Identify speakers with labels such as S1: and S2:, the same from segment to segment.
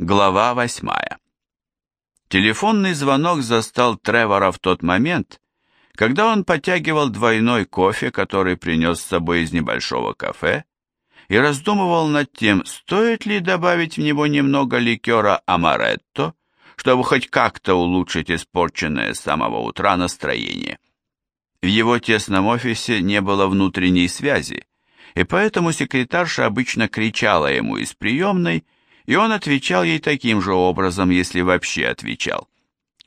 S1: Глава восьмая. Телефонный звонок застал Тревора в тот момент, когда он потягивал двойной кофе, который принес с собой из небольшого кафе, и раздумывал над тем, стоит ли добавить в него немного ликера амаретто, чтобы хоть как-то улучшить испорченное с самого утра настроение. В его тесном офисе не было внутренней связи, и поэтому секретарша обычно кричала ему из приемной, и он отвечал ей таким же образом, если вообще отвечал.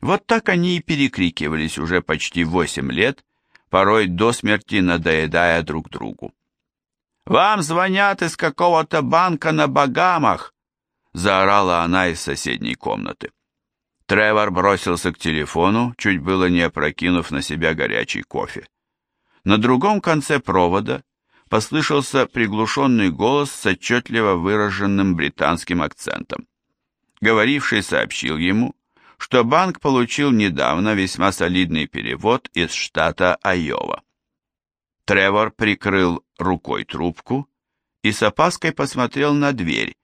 S1: Вот так они и перекрикивались уже почти восемь лет, порой до смерти надоедая друг другу. «Вам звонят из какого-то банка на Багамах!» заорала она из соседней комнаты. Тревор бросился к телефону, чуть было не опрокинув на себя горячий кофе. На другом конце провода послышался приглушенный голос с отчетливо выраженным британским акцентом. Говоривший сообщил ему, что банк получил недавно весьма солидный перевод из штата Айова. Тревор прикрыл рукой трубку и с опаской посмотрел на дверь,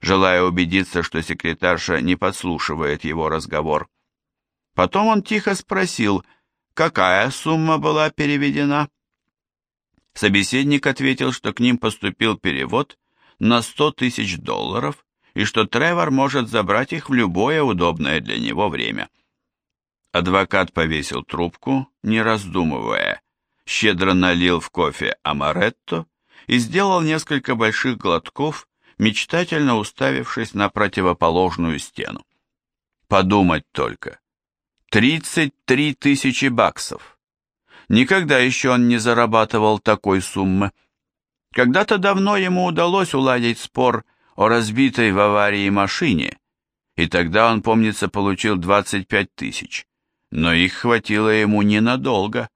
S1: желая убедиться, что секретарша не подслушивает его разговор. Потом он тихо спросил, какая сумма была переведена. Собеседник ответил, что к ним поступил перевод на 100 тысяч долларов и что Тревор может забрать их в любое удобное для него время. Адвокат повесил трубку, не раздумывая, щедро налил в кофе амаретто и сделал несколько больших глотков, мечтательно уставившись на противоположную стену. Подумать только. 33 тысячи баксов. Никогда еще он не зарабатывал такой суммы. Когда-то давно ему удалось уладить спор о разбитой в аварии машине, и тогда он, помнится, получил 25 тысяч, но их хватило ему ненадолго.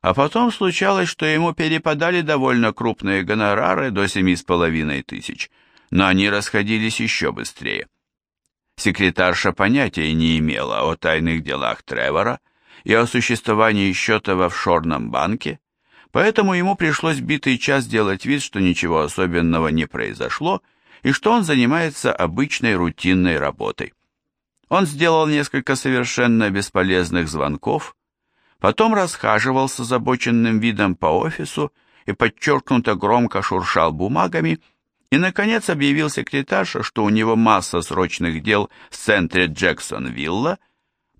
S1: А потом случалось, что ему перепадали довольно крупные гонорары до семи с половиной тысяч, но они расходились еще быстрее. Секретарша понятия не имела о тайных делах Тревора, и о существовании счета в офшорном банке, поэтому ему пришлось битый час делать вид, что ничего особенного не произошло и что он занимается обычной рутинной работой. Он сделал несколько совершенно бесполезных звонков, потом расхаживал с озабоченным видом по офису и подчеркнуто громко шуршал бумагами, и, наконец, объявил секретарша, что у него масса срочных дел в центре Джексон-Вилла,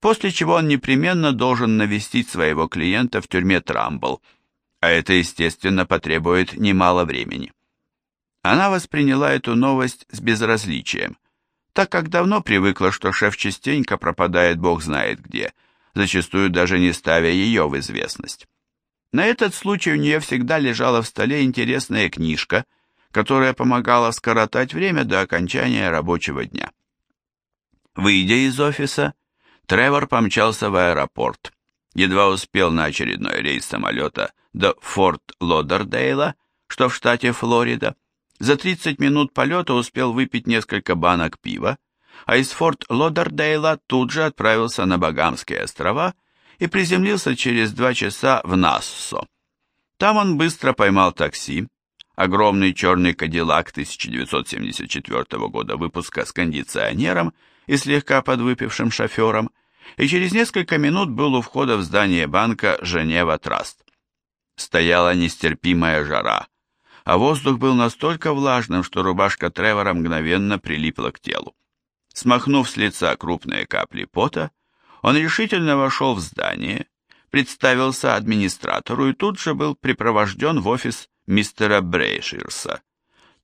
S1: после чего он непременно должен навестить своего клиента в тюрьме Трамбл, а это, естественно, потребует немало времени. Она восприняла эту новость с безразличием, так как давно привыкла, что шеф частенько пропадает бог знает где, зачастую даже не ставя ее в известность. На этот случай у нее всегда лежала в столе интересная книжка, которая помогала скоротать время до окончания рабочего дня. Выйдя из офиса, Тревор помчался в аэропорт. Едва успел на очередной рейс самолета до Форт Лодердейла, что в штате Флорида. За 30 минут полета успел выпить несколько банок пива, а из Форт Лодердейла тут же отправился на Багамские острова и приземлился через два часа в Нассо. Там он быстро поймал такси, огромный черный кадиллак 1974 года выпуска с кондиционером и слегка подвыпившим шофером, и через несколько минут был у входа в здание банка «Женева Траст». Стояла нестерпимая жара, а воздух был настолько влажным, что рубашка Тревора мгновенно прилипла к телу. Смахнув с лица крупные капли пота, он решительно вошел в здание, представился администратору и тут же был припровожден в офис мистера Брейширса.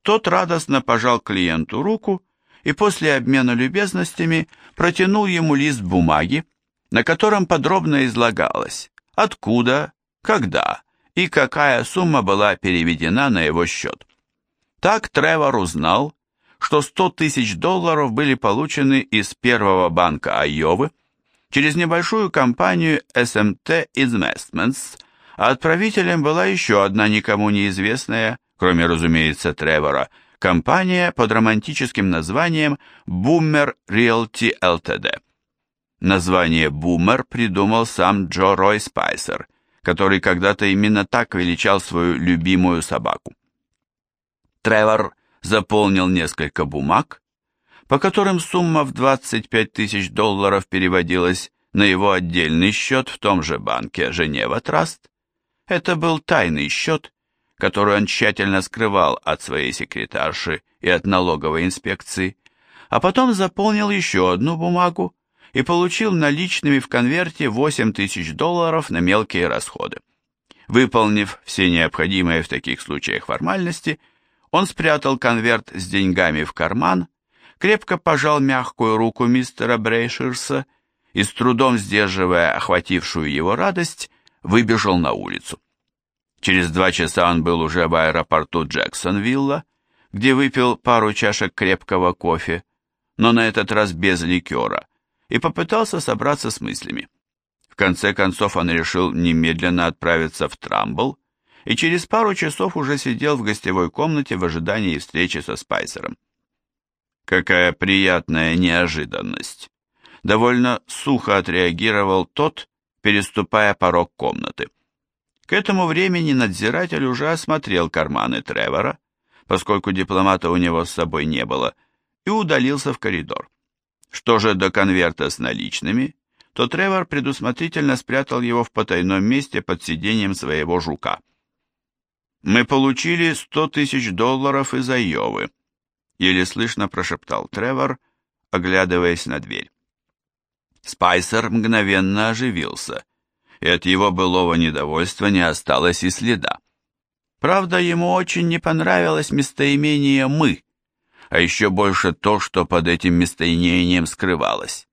S1: Тот радостно пожал клиенту руку и после обмена любезностями протянул ему лист бумаги, на котором подробно излагалось, откуда, когда и какая сумма была переведена на его счет. Так Тревор узнал, что 100 тысяч долларов были получены из первого банка Айовы через небольшую компанию SMT Investments, а отправителем была еще одна никому неизвестная, кроме, разумеется, Тревора, Компания под романтическим названием Boomer Realty Ltd. Название Boomer придумал сам Джо Рой Спайсер, который когда-то именно так величал свою любимую собаку. Тревор заполнил несколько бумаг, по которым сумма в 25 тысяч долларов переводилась на его отдельный счет в том же банке Женева Траст. Это был тайный счет, который он тщательно скрывал от своей секретарши и от налоговой инспекции, а потом заполнил еще одну бумагу и получил наличными в конверте 8 тысяч долларов на мелкие расходы. Выполнив все необходимые в таких случаях формальности, он спрятал конверт с деньгами в карман, крепко пожал мягкую руку мистера Брейшерса и, с трудом сдерживая охватившую его радость, выбежал на улицу. Через два часа он был уже в аэропорту Джексонвилла, где выпил пару чашек крепкого кофе, но на этот раз без ликера, и попытался собраться с мыслями. В конце концов он решил немедленно отправиться в Трамбл и через пару часов уже сидел в гостевой комнате в ожидании встречи со Спайсером. Какая приятная неожиданность. Довольно сухо отреагировал тот, переступая порог комнаты. К этому времени надзиратель уже осмотрел карманы Тревора, поскольку дипломата у него с собой не было, и удалился в коридор. Что же до конверта с наличными, то Тревор предусмотрительно спрятал его в потайном месте под сиденьем своего жука. «Мы получили сто тысяч долларов из Айовы», — еле слышно прошептал Тревор, оглядываясь на дверь. Спайсер мгновенно оживился, и от его былого недовольства не осталось и следа. Правда, ему очень не понравилось местоимение «мы», а еще больше то, что под этим местоимением скрывалось.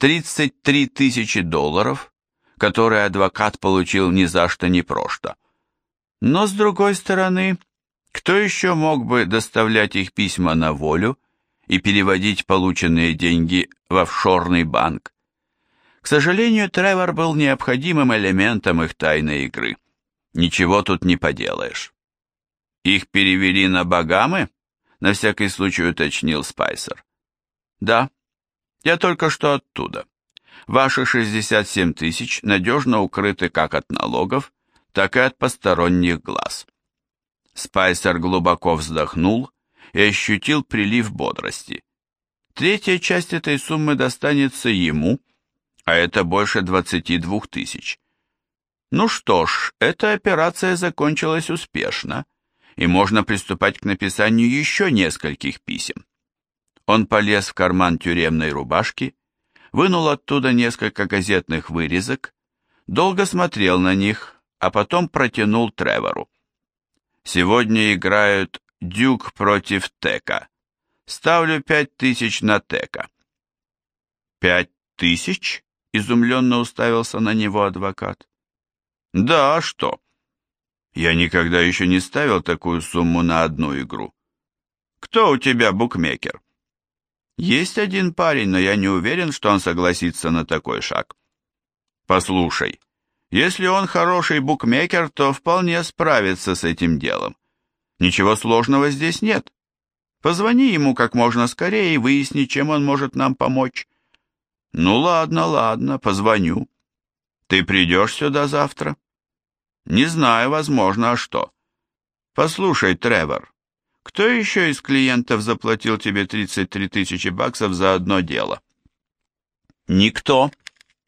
S1: 33 тысячи долларов, которые адвокат получил ни за что ни прошто. Но, с другой стороны, кто еще мог бы доставлять их письма на волю и переводить полученные деньги в офшорный банк? К сожалению, Тревор был необходимым элементом их тайной игры. Ничего тут не поделаешь. Их перевели на Багамы? На всякий случай уточнил Спайсер. Да, я только что оттуда. Ваши 67 тысяч надежно укрыты как от налогов, так и от посторонних глаз. Спайсер глубоко вздохнул и ощутил прилив бодрости. Третья часть этой суммы достанется ему, а это больше 22 тысяч. Ну что ж, эта операция закончилась успешно, и можно приступать к написанию еще нескольких писем. Он полез в карман тюремной рубашки, вынул оттуда несколько газетных вырезок, долго смотрел на них, а потом протянул Тревору. «Сегодня играют Дюк против Тека. Ставлю пять тысяч на Тека». «Пять тысяч?» — изумленно уставился на него адвокат. «Да, а что?» «Я никогда еще не ставил такую сумму на одну игру». «Кто у тебя букмекер?» Есть один парень, но я не уверен, что он согласится на такой шаг. Послушай, если он хороший букмекер, то вполне справится с этим делом. Ничего сложного здесь нет. Позвони ему как можно скорее и выясни, чем он может нам помочь. Ну ладно, ладно, позвоню. Ты придешь сюда завтра? Не знаю, возможно, а что? Послушай, Тревор, кто еще из клиентов заплатил тебе 33 тысячи баксов за одно дело? Никто.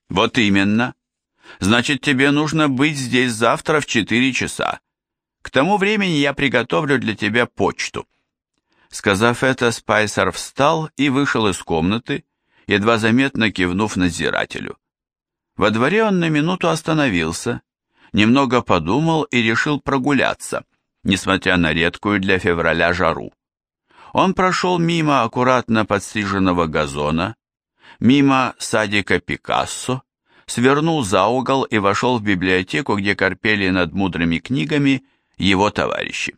S1: Вот именно. Значит, тебе нужно быть здесь завтра в 4 часа. К тому времени я приготовлю для тебя почту. Сказав это, Спайсер встал и вышел из комнаты, едва заметно кивнув надзирателю. Во дворе он на минуту остановился, немного подумал и решил прогуляться – несмотря на редкую для февраля жару. Он прошел мимо аккуратно подстриженного газона, мимо садика Пикассо, свернул за угол и вошел в библиотеку, где корпели над мудрыми книгами его товарищи.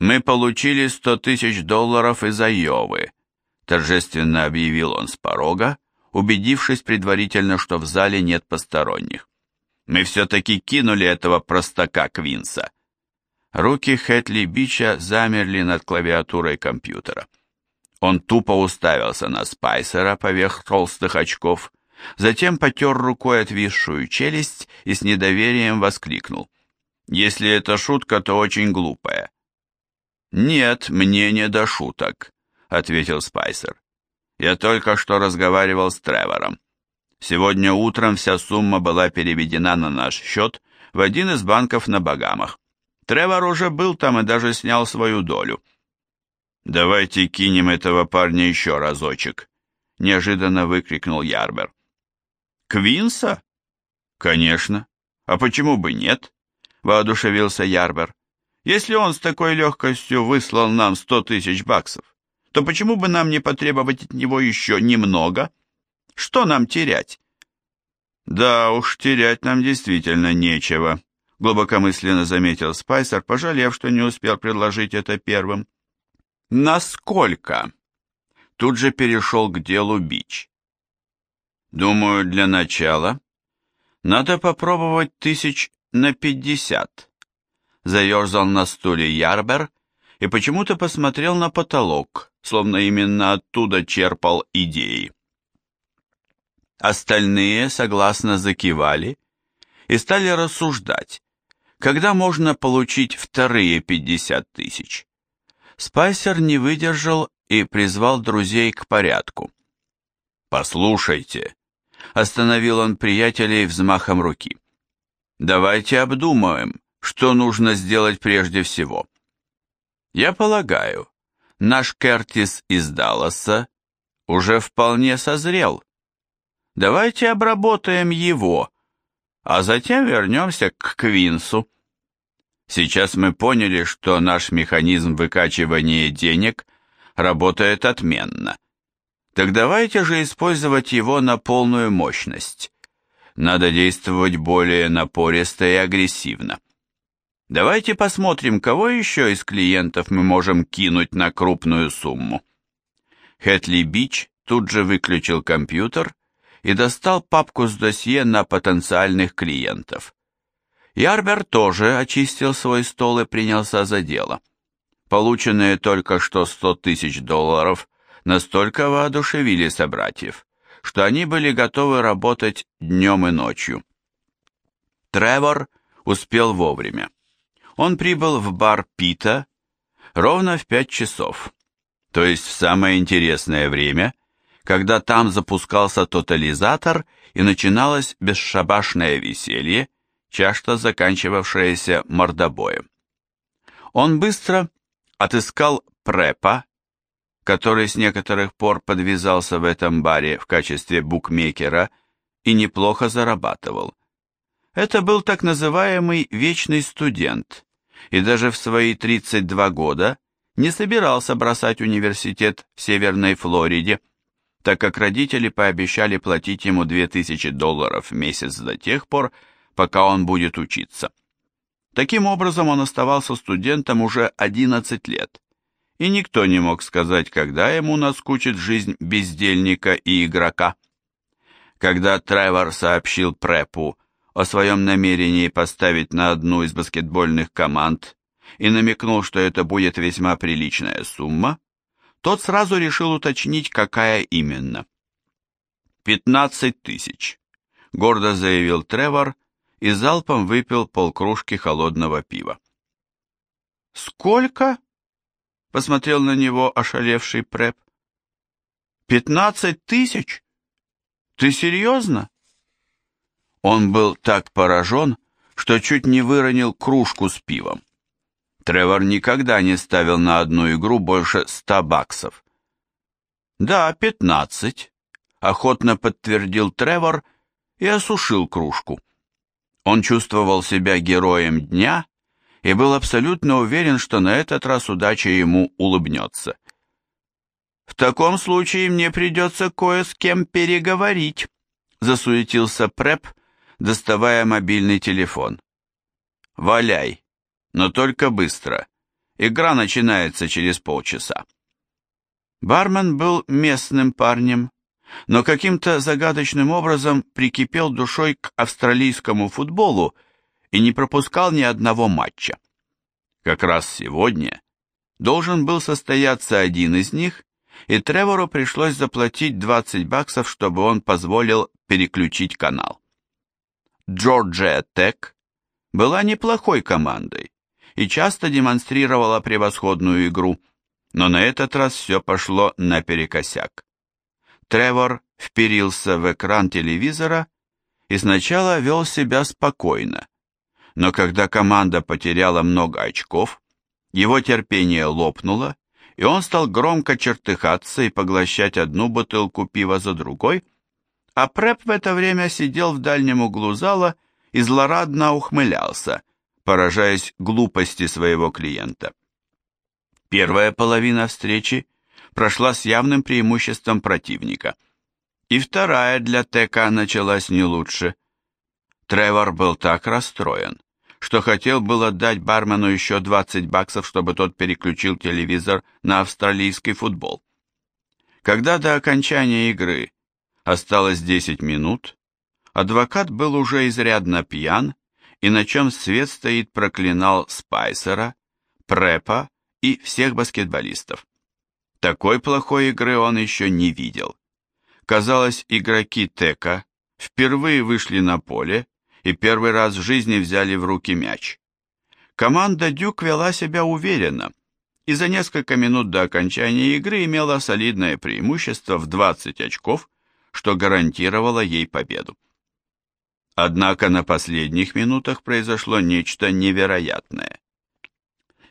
S1: «Мы получили сто тысяч долларов из Айовы», торжественно объявил он с порога, убедившись предварительно, что в зале нет посторонних. «Мы все-таки кинули этого простака Квинса. Руки Хэтли Бича замерли над клавиатурой компьютера. Он тупо уставился на Спайсера поверх толстых очков, затем потер рукой отвисшую челюсть и с недоверием воскликнул. «Если это шутка, то очень глупая». «Нет, мне не до шуток», — ответил Спайсер. Я только что разговаривал с Тревором. Сегодня утром вся сумма была переведена на наш счет в один из банков на Багамах. Тревор уже был там и даже снял свою долю. «Давайте кинем этого парня еще разочек», — неожиданно выкрикнул Ярбер. «Квинса?» «Конечно. А почему бы нет?» — воодушевился Ярбер. «Если он с такой легкостью выслал нам сто тысяч баксов, то почему бы нам не потребовать от него еще немного? Что нам терять?» «Да уж, терять нам действительно нечего», — глубокомысленно заметил Спайсер, пожалев, что не успел предложить это первым. «Насколько?» Тут же перешел к делу Бич. «Думаю, для начала надо попробовать тысяч на пятьдесят». Заерзал на стуле Ярбер и почему-то посмотрел на потолок, словно именно оттуда черпал идеи. Остальные согласно закивали и стали рассуждать, когда можно получить вторые 50 тысяч. Спайсер не выдержал и призвал друзей к порядку. «Послушайте», — остановил он приятелей взмахом руки, — «давайте обдумаем, что нужно сделать прежде всего. Я полагаю, наш Кертис из Далласа уже вполне созрел. Давайте обработаем его, а затем вернемся к Квинсу. Сейчас мы поняли, что наш механизм выкачивания денег работает отменно. Так давайте же использовать его на полную мощность. Надо действовать более напористо и агрессивно. Давайте посмотрим, кого еще из клиентов мы можем кинуть на крупную сумму. Хэтли Бич тут же выключил компьютер и достал папку с досье на потенциальных клиентов. Ярбер тоже очистил свой стол и принялся за дело. Полученные только что 100 тысяч долларов настолько воодушевили собратьев, что они были готовы работать днем и ночью. Тревор успел вовремя. Он прибыл в бар Пита ровно в пять часов, то есть в самое интересное время, когда там запускался тотализатор и начиналось бесшабашное веселье, часто заканчивавшееся мордобоем. Он быстро отыскал препа, который с некоторых пор подвязался в этом баре в качестве букмекера и неплохо зарабатывал. Это был так называемый вечный студент, и даже в свои 32 года не собирался бросать университет в Северной Флориде, так как родители пообещали платить ему 2000 долларов в месяц до тех пор, пока он будет учиться. Таким образом, он оставался студентом уже 11 лет, и никто не мог сказать, когда ему наскучит жизнь бездельника и игрока. Когда Тревор сообщил Препу о своем намерении поставить на одну из баскетбольных команд и намекнул, что это будет весьма приличная сумма, тот сразу решил уточнить, какая именно. «Пятнадцать тысяч», — гордо заявил Тревор и залпом выпил полкружки холодного пива. «Сколько?» — посмотрел на него ошалевший Преп. «Пятнадцать тысяч? Ты серьезно?» Он был так поражен, что чуть не выронил кружку с пивом. Тревор никогда не ставил на одну игру больше ста баксов. «Да, пятнадцать», — охотно подтвердил Тревор и осушил кружку. Он чувствовал себя героем дня и был абсолютно уверен, что на этот раз удача ему улыбнется. «В таком случае мне придется кое с кем переговорить», — засуетился Преп, доставая мобильный телефон. «Валяй», но только быстро. Игра начинается через полчаса. Бармен был местным парнем, но каким-то загадочным образом прикипел душой к австралийскому футболу и не пропускал ни одного матча. Как раз сегодня должен был состояться один из них, и Тревору пришлось заплатить 20 баксов, чтобы он позволил переключить канал. Джорджия Тек была неплохой командой, и часто демонстрировала превосходную игру, но на этот раз все пошло наперекосяк. Тревор вперился в экран телевизора и сначала вел себя спокойно, но когда команда потеряла много очков, его терпение лопнуло, и он стал громко чертыхаться и поглощать одну бутылку пива за другой, а Преп в это время сидел в дальнем углу зала и злорадно ухмылялся, поражаясь глупости своего клиента. Первая половина встречи прошла с явным преимуществом противника, и вторая для ТК началась не лучше. Тревор был так расстроен, что хотел было дать бармену еще 20 баксов, чтобы тот переключил телевизор на австралийский футбол. Когда до окончания игры осталось 10 минут, адвокат был уже изрядно пьян и на чем свет стоит проклинал Спайсера, Препа и всех баскетболистов. Такой плохой игры он еще не видел. Казалось, игроки Тека впервые вышли на поле и первый раз в жизни взяли в руки мяч. Команда Дюк вела себя уверенно и за несколько минут до окончания игры имела солидное преимущество в 20 очков, что гарантировало ей победу. Однако на последних минутах произошло нечто невероятное.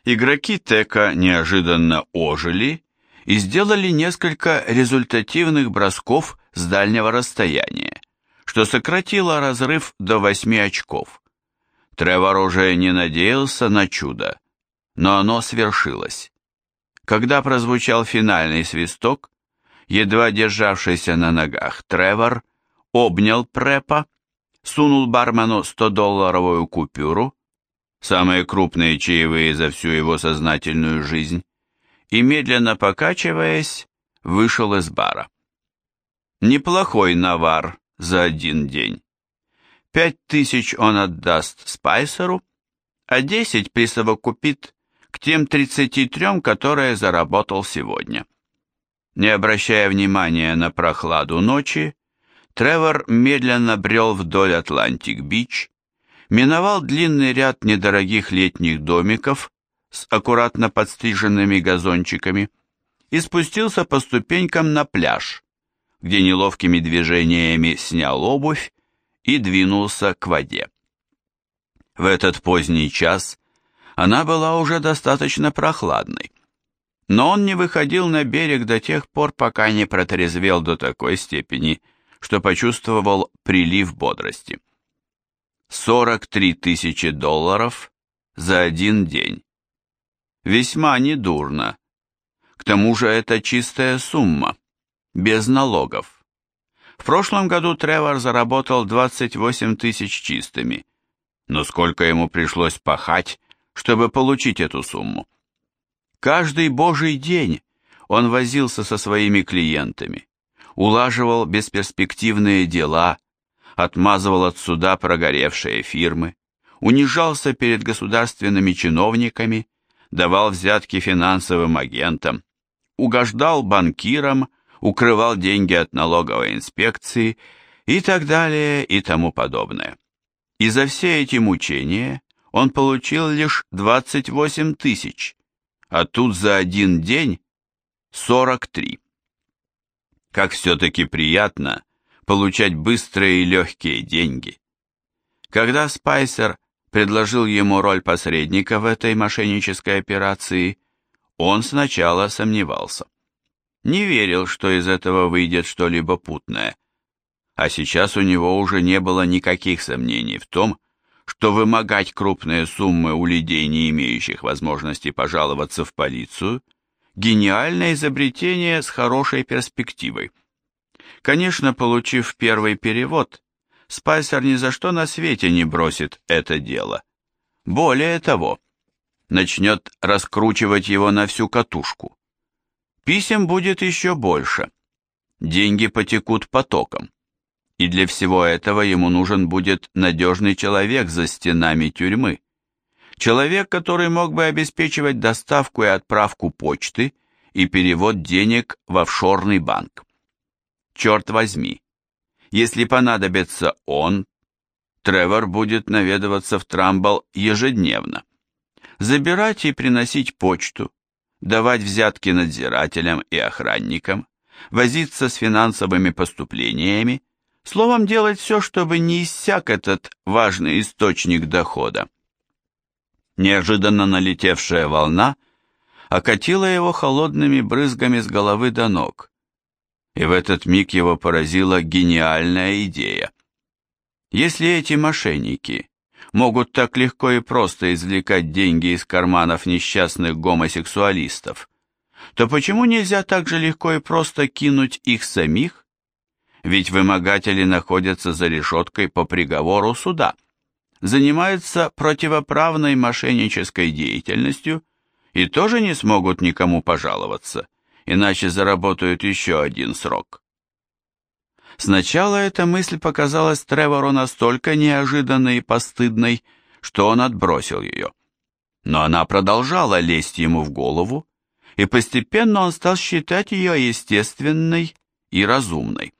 S1: Игроки Тека неожиданно ожили и сделали несколько результативных бросков с дальнего расстояния, что сократило разрыв до 8 очков. Тревор уже не надеялся на чудо, но оно свершилось. Когда прозвучал финальный свисток, едва державшийся на ногах Тревор обнял Препа, сунул бармену 100-долларовую купюру, самые крупные чаевые за всю его сознательную жизнь, и, медленно покачиваясь, вышел из бара. Неплохой навар за один день. Пять тысяч он отдаст Спайсеру, а десять присовокупит к тем тридцати трем, которые заработал сегодня. Не обращая внимания на прохладу ночи, Тревор медленно брел вдоль Атлантик-Бич, миновал длинный ряд недорогих летних домиков с аккуратно подстриженными газончиками и спустился по ступенькам на пляж, где неловкими движениями снял обувь и двинулся к воде. В этот поздний час она была уже достаточно прохладной, но он не выходил на берег до тех пор, пока не протрезвел до такой степени, что почувствовал прилив бодрости. 43 тысячи долларов за один день. Весьма недурно. К тому же это чистая сумма без налогов. В прошлом году Тревор заработал 28 тысяч чистыми, но сколько ему пришлось пахать, чтобы получить эту сумму? Каждый божий день он возился со своими клиентами, улаживал бесперспективные дела, отмазывал от суда прогоревшие фирмы, унижался перед государственными чиновниками, давал взятки финансовым агентам, угождал банкирам, укрывал деньги от налоговой инспекции и так далее и тому подобное. И за все эти мучения он получил лишь 28 тысяч, а тут за один день 43. Как все-таки приятно получать быстрые и легкие деньги. Когда Спайсер предложил ему роль посредника в этой мошеннической операции, он сначала сомневался не верил, что из этого выйдет что-либо путное. А сейчас у него уже не было никаких сомнений в том, что вымогать крупные суммы у людей, не имеющих возможности пожаловаться в полицию, гениальное изобретение с хорошей перспективой. Конечно, получив первый перевод, Спайсер ни за что на свете не бросит это дело. Более того, начнет раскручивать его на всю катушку. Писем будет еще больше. Деньги потекут потоком. И для всего этого ему нужен будет надежный человек за стенами тюрьмы. Человек, который мог бы обеспечивать доставку и отправку почты и перевод денег в офшорный банк. Черт возьми, если понадобится он, Тревор будет наведываться в Трамбл ежедневно. Забирать и приносить почту, давать взятки надзирателям и охранникам, возиться с финансовыми поступлениями, словом, делать все, чтобы не иссяк этот важный источник дохода. Неожиданно налетевшая волна окатила его холодными брызгами с головы до ног, и в этот миг его поразила гениальная идея. Если эти мошенники могут так легко и просто извлекать деньги из карманов несчастных гомосексуалистов, то почему нельзя так же легко и просто кинуть их самих? Ведь вымогатели находятся за решеткой по приговору суда, занимаются противоправной мошеннической деятельностью и тоже не смогут никому пожаловаться, иначе заработают еще один срок. Сначала эта мысль показалась Тревору настолько неожиданной и постыдной, что он отбросил ее. Но она продолжала лезть ему в голову, и постепенно он стал считать ее естественной и разумной.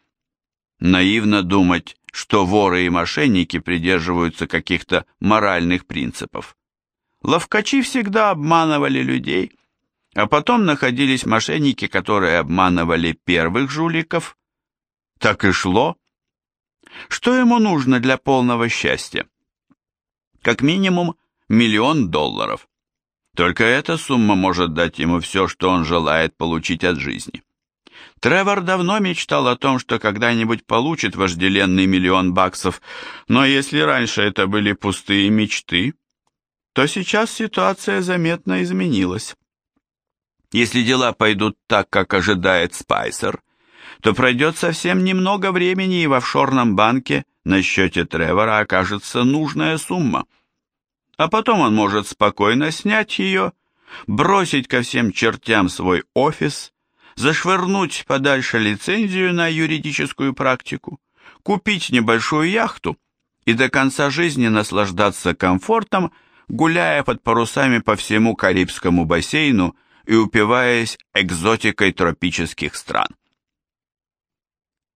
S1: Наивно думать, что воры и мошенники придерживаются каких-то моральных принципов. Ловкачи всегда обманывали людей, а потом находились мошенники, которые обманывали первых жуликов, так и шло. Что ему нужно для полного счастья? Как минимум миллион долларов. Только эта сумма может дать ему все, что он желает получить от жизни. Тревор давно мечтал о том, что когда-нибудь получит вожделенный миллион баксов, но если раньше это были пустые мечты, то сейчас ситуация заметно изменилась. Если дела пойдут так, как ожидает Спайсер – то пройдет совсем немного времени, и в офшорном банке на счете Тревора окажется нужная сумма. А потом он может спокойно снять ее, бросить ко всем чертям свой офис, зашвырнуть подальше лицензию на юридическую практику, купить небольшую яхту и до конца жизни наслаждаться комфортом, гуляя под парусами по всему Карибскому бассейну и упиваясь экзотикой тропических стран.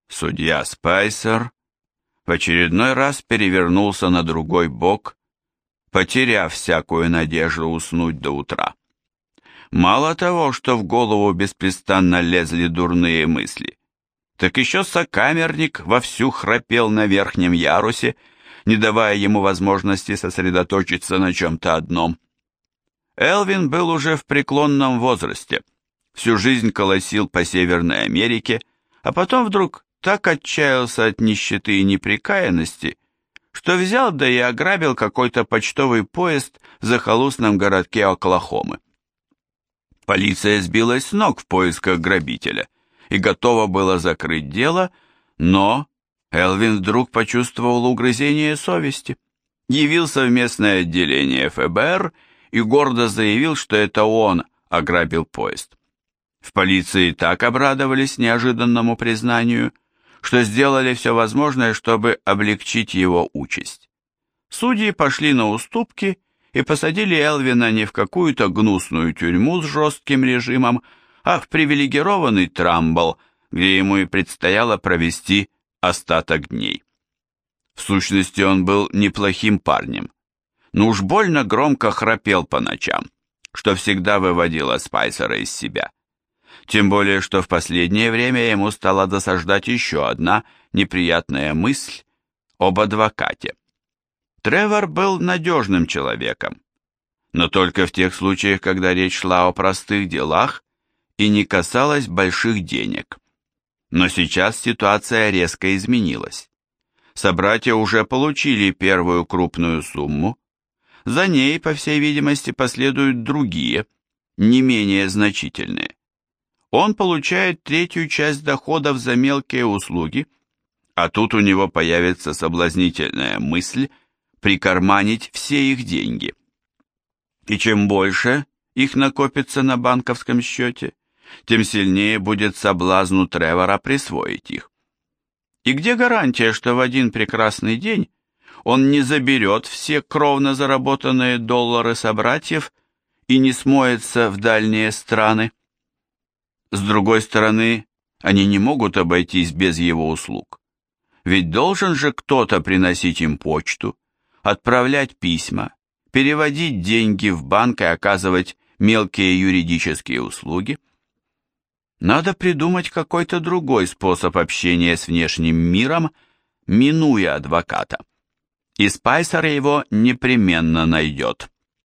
S1: Судья Спайсер в очередной раз перевернулся на другой бок, потеряв всякую надежду уснуть до утра. Мало того, что в голову беспрестанно лезли дурные мысли, так еще сокамерник вовсю храпел на верхнем ярусе, не давая ему возможности сосредоточиться на чем-то одном. Элвин был уже в преклонном возрасте, всю жизнь колосил по Северной Америке, а потом вдруг так отчаялся от нищеты и неприкаянности, что взял да и ограбил какой-то почтовый поезд в захолустном городке Оклахомы. Полиция сбилась с ног в поисках грабителя и готова была закрыть дело, но Элвин вдруг почувствовал угрызение совести, явился в местное отделение ФБР и гордо заявил, что это он ограбил поезд. В полиции так обрадовались неожиданному признанию – что сделали все возможное, чтобы облегчить его участь. Судьи пошли на уступки и посадили Элвина не в какую-то гнусную тюрьму с жестким режимом, а в привилегированный Трамбл, где ему и предстояло провести остаток дней. В сущности, он был неплохим парнем, но уж больно громко храпел по ночам, что всегда выводило Спайсера из себя. Тем более, что в последнее время ему стала досаждать еще одна неприятная мысль об адвокате. Тревор был надежным человеком, но только в тех случаях, когда речь шла о простых делах и не касалась больших денег. Но сейчас ситуация резко изменилась. Собратья уже получили первую крупную сумму, за ней, по всей видимости, последуют другие, не менее значительные он получает третью часть доходов за мелкие услуги, а тут у него появится соблазнительная мысль прикарманить все их деньги. И чем больше их накопится на банковском счете, тем сильнее будет соблазн у Тревора присвоить их. И где гарантия, что в один прекрасный день он не заберет все кровно заработанные доллары собратьев и не смоется в дальние страны? С другой стороны, они не могут обойтись без его услуг. Ведь должен же кто-то приносить им почту, отправлять письма, переводить деньги в банк и оказывать мелкие юридические услуги. Надо придумать какой-то другой способ общения с внешним миром, минуя адвоката. И Спайсер его непременно найдет.